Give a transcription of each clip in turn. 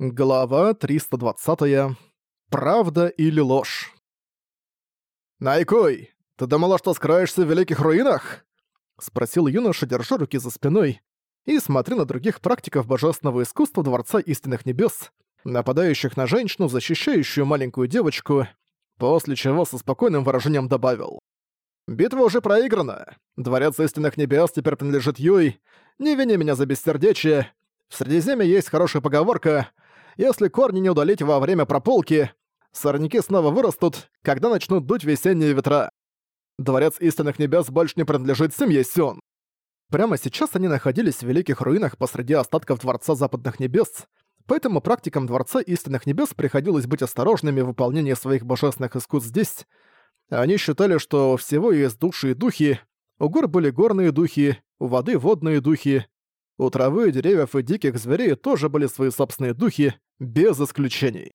Глава 320. Правда или ложь? «Найкой, ты думала, что скроешься в Великих Руинах?» — спросил юноша, держа руки за спиной и смотря на других практиков божественного искусства Дворца Истинных Небес, нападающих на женщину, защищающую маленькую девочку, после чего со спокойным выражением добавил. «Битва уже проиграна. Дворец Истинных Небес теперь принадлежит Юй. Не вини меня за бессердечие. В Средиземье есть хорошая поговорка — если корни не удалить во время прополки, сорняки снова вырастут, когда начнут дуть весенние ветра. Дворец Истинных Небес больше не принадлежит семье Сён. Прямо сейчас они находились в Великих Руинах посреди остатков Дворца Западных Небес, поэтому практикам Дворца Истинных Небес приходилось быть осторожными в выполнении своих божественных искусств здесь. Они считали, что всего есть души и духи, у гор были горные духи, у воды водные духи, у травы, деревьев и диких зверей тоже были свои собственные духи, без исключений.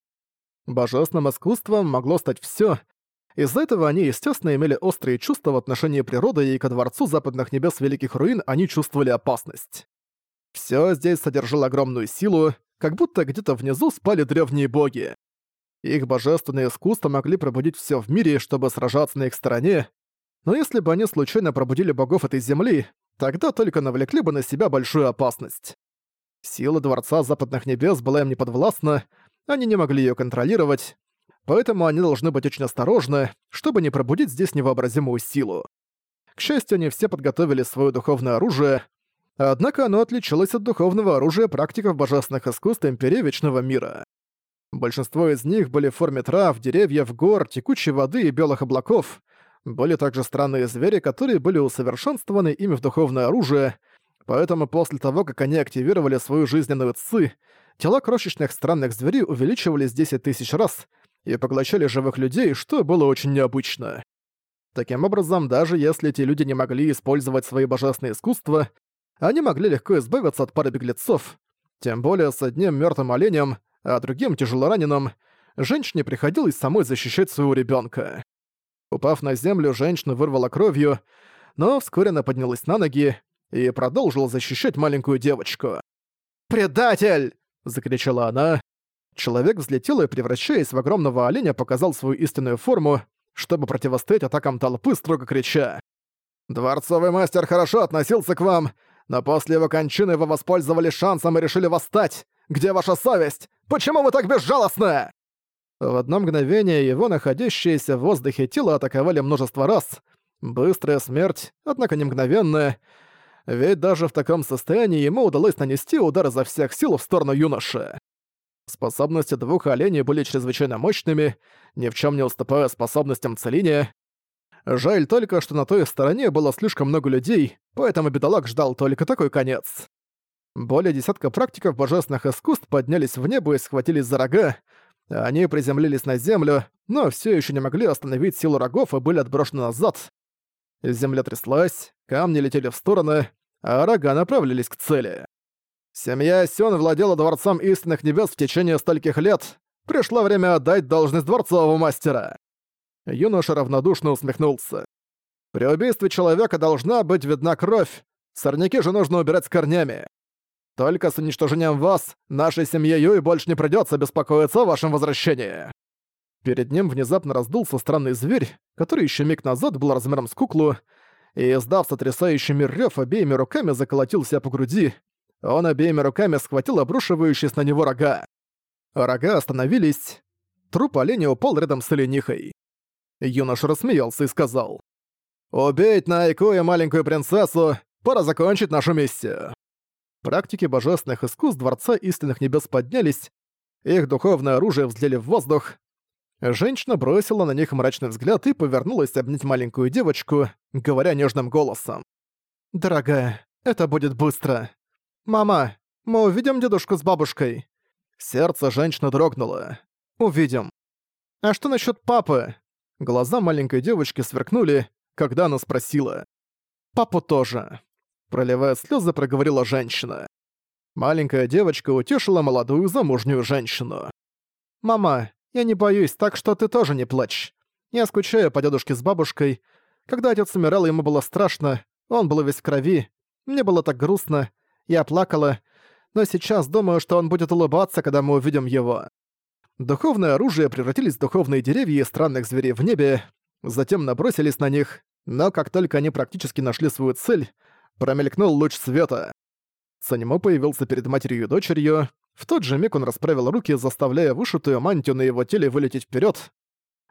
Божественным искусством могло стать всё, из-за этого они, естественно, имели острые чувства в отношении природы, и ко Дворцу Западных Небес Великих Руин они чувствовали опасность. Всё здесь содержало огромную силу, как будто где-то внизу спали древние боги. Их божественные искусства могли пробудить всё в мире, чтобы сражаться на их стороне, но если бы они случайно пробудили богов этой земли, тогда только навлекли бы на себя большую опасность. Сила Дворца Западных Небес была им неподвластна, они не могли её контролировать, поэтому они должны быть очень осторожны, чтобы не пробудить здесь невообразимую силу. К счастью, они все подготовили своё духовное оружие, однако оно отличалось от духовного оружия практиков божественных искусств Империи Вечного Мира. Большинство из них были в форме трав, деревьев, гор, текучей воды и белых облаков. Были также странные звери, которые были усовершенствованы ими в духовное оружие — Поэтому после того, как они активировали свою жизненную ци, тела крошечных странных зверей увеличивались 10 тысяч раз и поглощали живых людей, что было очень необычно. Таким образом, даже если эти люди не могли использовать свои божественные искусства, они могли легко избавиться от пары беглецов, тем более с одним мертвым оленем, а другим тяжелораненым, женщине приходилось самой защищать своего ребенка. Упав на землю, женщина вырвала кровью, но вскоре она поднялась на ноги, и продолжил защищать маленькую девочку. «Предатель!» — закричала она. Человек взлетел и, превращаясь в огромного оленя, показал свою истинную форму, чтобы противостоять атакам толпы, строго крича. «Дворцовый мастер хорошо относился к вам, но после его кончины вы воспользовались шансом и решили восстать! Где ваша совесть? Почему вы так безжалостны?» В одно мгновение его находящееся в воздухе тело атаковали множество раз. Быстрая смерть, однако не мгновенная, ведь даже в таком состоянии ему удалось нанести удар изо всех сил в сторону юноши. Способности двух оленей были чрезвычайно мощными, ни в чем не уступая способностям Целине. Жаль только, что на той стороне было слишком много людей, поэтому бедолаг ждал только такой конец. Более десятка практиков божественных искусств поднялись в небо и схватились за рога. Они приземлились на землю, но все еще не могли остановить силу рогов и были отброшены назад. Земля тряслась, камни летели в стороны, а рога направлялись к цели. Семья Сён владела Дворцом Истинных Небес в течение стольких лет. Пришло время отдать должность дворцового мастера. Юноша равнодушно усмехнулся. При убийстве человека должна быть видна кровь, сорняки же нужно убирать с корнями. Только с уничтожением вас, нашей семье Юй больше не придётся беспокоиться о вашем возвращении. Перед ним внезапно раздулся странный зверь, который еще миг назад был размером с куклу, и, издав сотрясающий мир рёв, обеими руками заколотил себя по груди. Он обеими руками схватил обрушивающиеся на него рога. Рога остановились. Труп оленя упал рядом с оленихой. Юноша рассмеялся и сказал. «Убить Найку и маленькую принцессу! Пора закончить нашу миссию!» Практики божественных искусств Дворца Истинных Небес поднялись, их духовное оружие взлели в воздух, Женщина бросила на них мрачный взгляд и повернулась обнять маленькую девочку, говоря нежным голосом. «Дорогая, это будет быстро. Мама, мы увидим дедушку с бабушкой?» Сердце женщины дрогнуло. «Увидим». «А что насчет папы?» Глаза маленькой девочки сверкнули, когда она спросила. «Папу тоже». Проливая слезы, проговорила женщина. Маленькая девочка утешила молодую замужнюю женщину. «Мама, я не боюсь, так что ты тоже не плачь. Я скучаю по дедушке с бабушкой. Когда отец умирал, ему было страшно, он был весь в крови. Мне было так грустно. Я плакала. но сейчас думаю, что он будет улыбаться, когда мы увидим его. Духовное оружие превратились в духовные деревья и странных зверей в небе, затем набросились на них, но как только они практически нашли свою цель, промелькнул луч света. Санимо появился перед матерью и дочерью. В тот же миг он расправил руки, заставляя вышитую мантию на его теле вылететь вперед.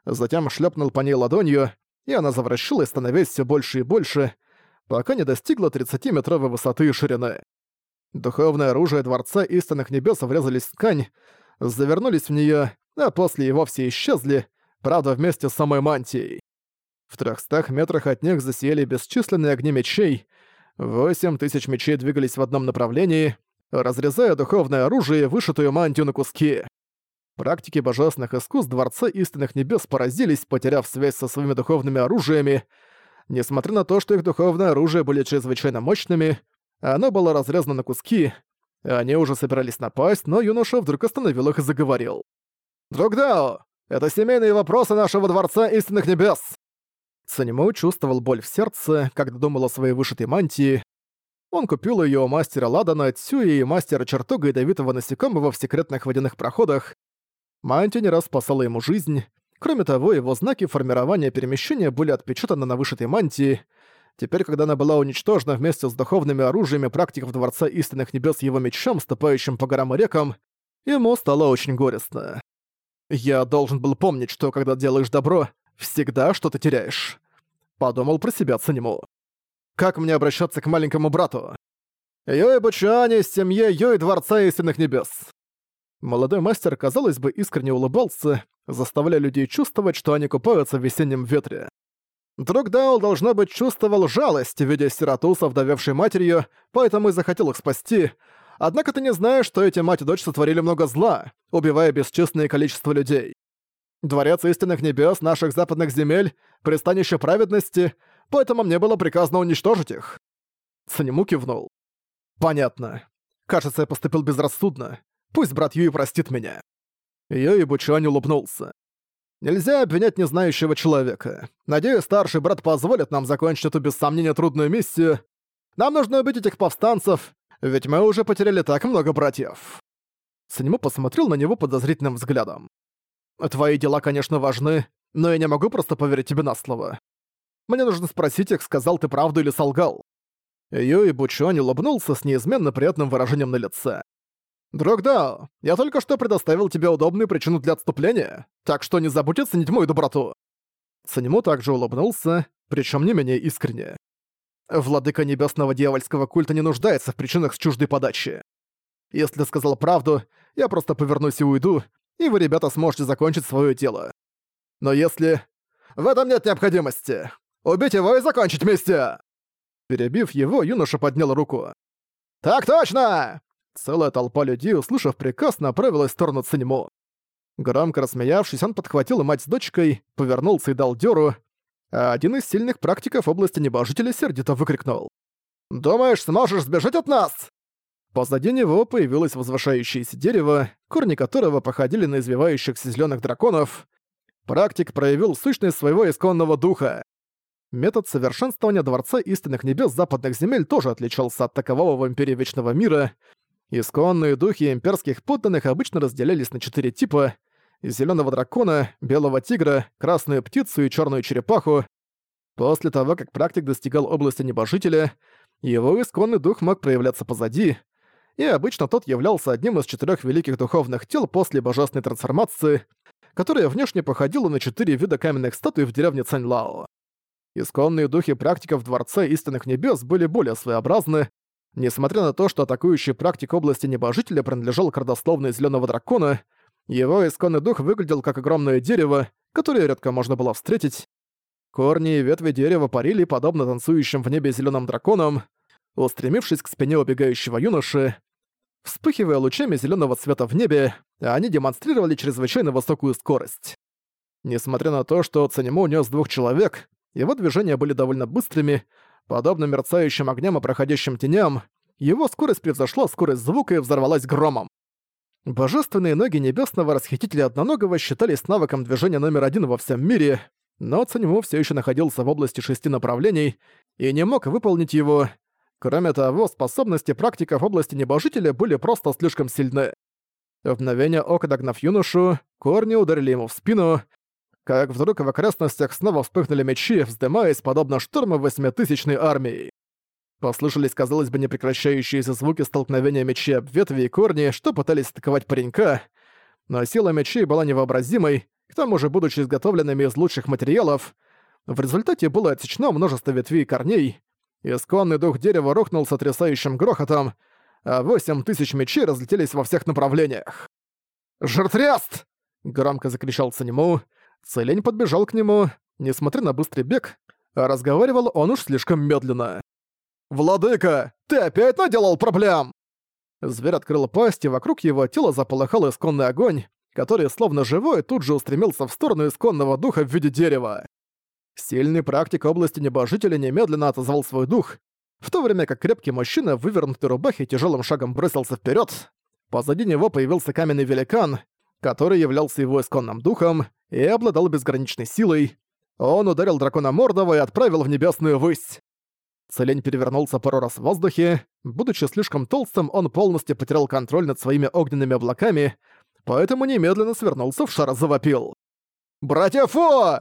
Затем шлепнул по ней ладонью, и она завращалась, становясь все больше и больше, пока не достигла 30-метровой высоты и ширины. Духовное оружие Дворца Истинных Небес врезались в ткань, завернулись в нее, а после и вовсе исчезли, правда, вместе с самой мантией. В трехстах метрах от них засияли бесчисленные огни мечей, восемь тысяч мечей двигались в одном направлении, разрезая духовное оружие, вышитую мантию на куски. Практики божественных искусств Дворца Истинных Небес поразились, потеряв связь со своими духовными оружиями. Несмотря на то, что их духовное оружие были чрезвычайно мощными, оно было разрезано на куски. Они уже собирались напасть, но юноша вдруг остановил их и заговорил. «Другдао, это семейные вопросы нашего Дворца Истинных Небес!» Санему чувствовал боль в сердце, когда думал о своей вышитой мантии. Он купил ее у мастера Ладана, Цюи и мастера чертога ядовитого насекомого в секретных водяных проходах. Мантия не раз спасала ему жизнь. Кроме того, его знаки формирования перемещения были отпечатаны на вышитой мантии. Теперь, когда она была уничтожена вместе с духовными оружиями практиков Дворца Истинных Небес его мечом, ступающим по горам и рекам, ему стало очень горестно. «Я должен был помнить, что когда делаешь добро, всегда что-то теряешь», — подумал про себя Цанему. «Как мне обращаться к маленькому брату?» «Йой Бучуани из семьи Йой Дворца Истинных Небес», Молодой мастер, казалось бы, искренне улыбался, заставляя людей чувствовать, что они купаются в весеннем ветре. Друг Даул, должно быть, чувствовал жалость, видя сироту с овдовевшей матерью, поэтому и захотел их спасти. Однако ты не знаешь, что эти мать и дочь сотворили много зла, убивая бесчисленное количество людей. Дворец истинных небес наших западных земель — пристанище праведности, поэтому мне было приказано уничтожить их. Санему кивнул. Понятно. Кажется, я поступил безрассудно. Пусть брат Юи простит меня». Юи Бучуань улыбнулся. «Нельзя обвинять незнающего человека. Надеюсь, старший брат позволит нам закончить эту без сомнения трудную миссию. Нам нужно убить этих повстанцев, ведь мы уже потеряли так много братьев». Санему посмотрел на него подозрительным взглядом. «Твои дела, конечно, важны, но я не могу просто поверить тебе на слово. Мне нужно спросить их, сказал ты правду или солгал». Юи Бучуань улыбнулся с неизменно приятным выражением на лице. «Дрогдао, я только что предоставил тебе удобную причину для отступления, так что не забудь оценить мою доброту». Санему также улыбнулся, причем не менее искренне. Владыка небесного дьявольского культа не нуждается в причинах с чуждой подачи. Если сказал правду, я просто повернусь и уйду, и вы, ребята, сможете закончить свое дело. Но если... В этом нет необходимости. Убить его и закончить вместе!» Перебив его, юноша поднял руку. «Так точно! Целая толпа людей, услышав приказ, направилась в сторону Циньмо. Громко рассмеявшись, он подхватил мать с дочкой, повернулся и дал дёру, а один из сильных практиков области небожителя сердито выкрикнул. «Думаешь, сможешь сбежать от нас?» Позади него появилось возвышающееся дерево, корни которого походили на извивающихся зелёных драконов. Практик проявил сущность своего исконного духа. Метод совершенствования Дворца Истинных Небес Западных Земель тоже отличался от такового в Империи Вечного Мира, Исконные духи имперских подданных обычно разделялись на четыре типа — зеленого дракона, белого тигра, красную птицу и черную черепаху. После того, как практик достигал области небожителя, его исконный дух мог проявляться позади, и обычно тот являлся одним из четырех великих духовных тел после божественной трансформации, которая внешне походила на четыре вида каменных статуй в деревне Цаньлао. Исконные духи практиков Дворца Истинных Небес были более своеобразны, Несмотря на то, что атакующий практик области небожителя принадлежал к родословной зеленого дракона, его исконный дух выглядел как огромное дерево, которое редко можно было встретить. Корни и ветви дерева парили, подобно танцующим в небе зеленым драконам, устремившись к спине убегающего юноши. Вспыхивая лучами зеленого цвета в небе, они демонстрировали чрезвычайно высокую скорость. Несмотря на то, что Цанему нес двух человек, его движения были довольно быстрыми, Подобно мерцающим огням и проходящим теням, его скорость превзошла скорость звука и взорвалась громом. Божественные ноги небесного расхитителя одноногого считались навыком движения номер один во всем мире, но Цанему все еще находился в области шести направлений и не мог выполнить его. Кроме того, способности практиков в области небожителя были просто слишком сильны. В мгновение ока догнав юношу, корни ударили ему в спину, как вдруг в окрестностях снова вспыхнули мечи, вздымаясь подобно штурму восьмитысячной армии. Послышались, казалось бы, непрекращающиеся звуки столкновения мечей об ветви и корни, что пытались атаковать паренька, но сила мечей была невообразимой, к тому же будучи изготовленными из лучших материалов, в результате было отсечено множество ветвей и корней, исконный дух дерева рухнул с отрясающим грохотом, а восемь тысяч мечей разлетелись во всех направлениях. «Жертрест!» — громко закричал Цанему. Целень подбежал к нему. Несмотря на быстрый бег, разговаривал он уж слишком медленно. «Владыка, ты опять наделал проблем!» Зверь открыл пасть, и вокруг его тела заполыхал исконный огонь, который, словно живой, тут же устремился в сторону исконного духа в виде дерева. Сильный практик области небожителя немедленно отозвал свой дух, в то время как крепкий мужчина в вывернутой рубахе тяжелым шагом бросился вперед. Позади него появился каменный великан, который являлся его исконным духом и обладал безграничной силой. Он ударил дракона Мордова и отправил в небесную высь. Целень перевернулся пару раз в воздухе. Будучи слишком толстым, он полностью потерял контроль над своими огненными облаками, поэтому немедленно свернулся в шар и завопил. «Братья Фо!»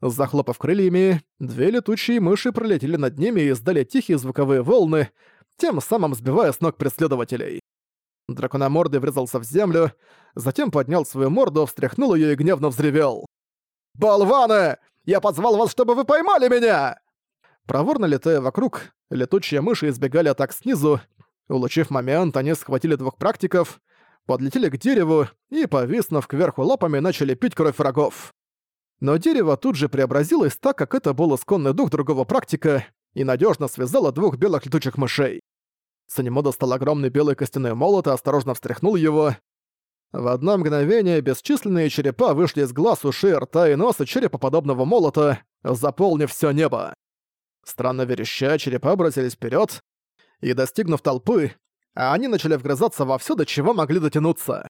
Захлопав крыльями, две летучие мыши пролетели над ними и издали тихие звуковые волны, тем самым сбивая с ног преследователей. Дракономордый врезался в землю, затем поднял свою морду, встряхнул ее и гневно взревел. «Болваны! Я позвал вас, чтобы вы поймали меня!» Проворно летая вокруг, летучие мыши избегали атак снизу. Улучив момент, они схватили двух практиков, подлетели к дереву и, повиснув кверху лапами, начали пить кровь врагов. Но дерево тут же преобразилось так, как это был исконный дух другого практика, и надежно связало двух белых летучих мышей. Санимо достал огромный белый костяной молот и осторожно встряхнул его. В одно мгновение бесчисленные черепа вышли из глаз, ушей, рта и носа черепа подобного молота, заполнив все небо. Странно вереща, черепа бросились вперед, и, достигнув толпы, они начали вгрызаться во все, до чего могли дотянуться.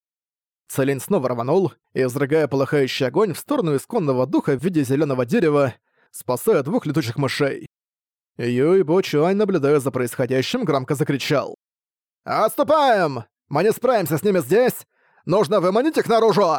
Целень снова рванул, изрыгая полыхающий огонь в сторону исконного духа в виде зеленого дерева, спасая двух летучих мышей. Юй Бо Чуань, наблюдая за происходящим, громко закричал. «Отступаем! Мы не справимся с ними здесь! Нужно выманить их наружу!»